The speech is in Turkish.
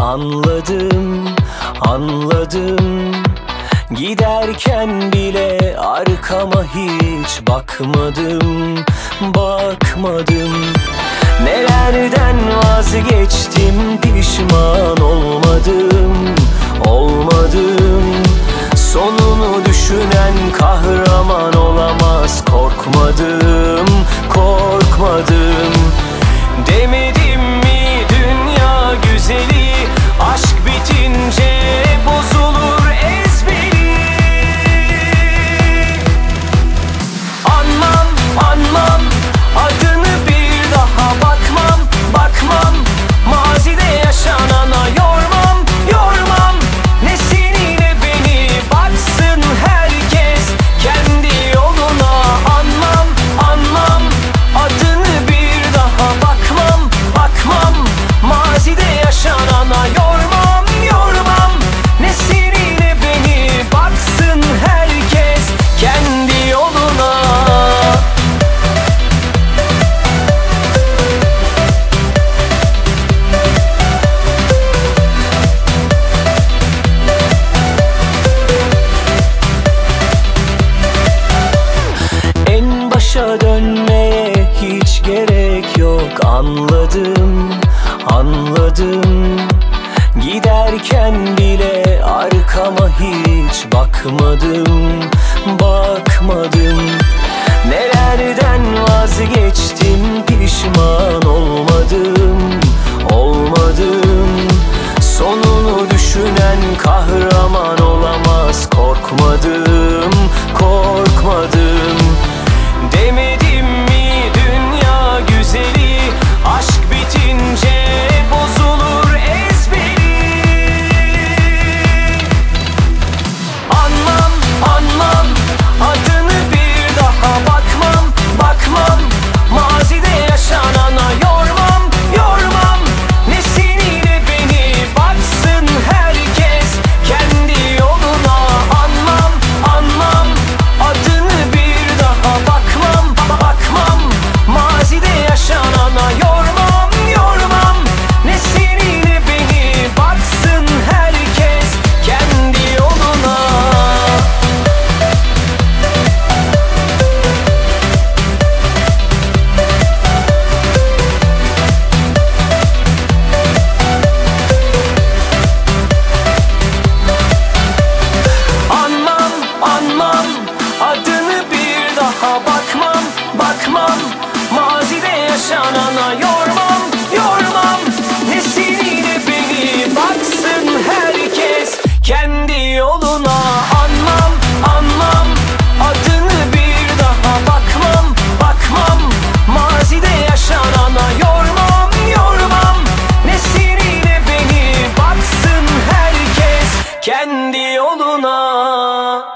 Anladım, anladım. Giderken bile arkama hiç bakmadım, bakmadım. Nelerden vazgeçtim pişman olmadım. yok anladım anladım. Giderken bile arkama hiç bakmadım bakmadım. Nelerden vazgeçtim pişman olmadım olmadım. Sonunu düşünen kahraman sana yormam yormam. Ne seni ne beni baksın herkes. Kendi yoluna Anlam anlam adını bir daha bakmam bakmam. Mazide yaşanana yormam yormam. Ne seni ne beni baksın herkes. Kendi yoluna.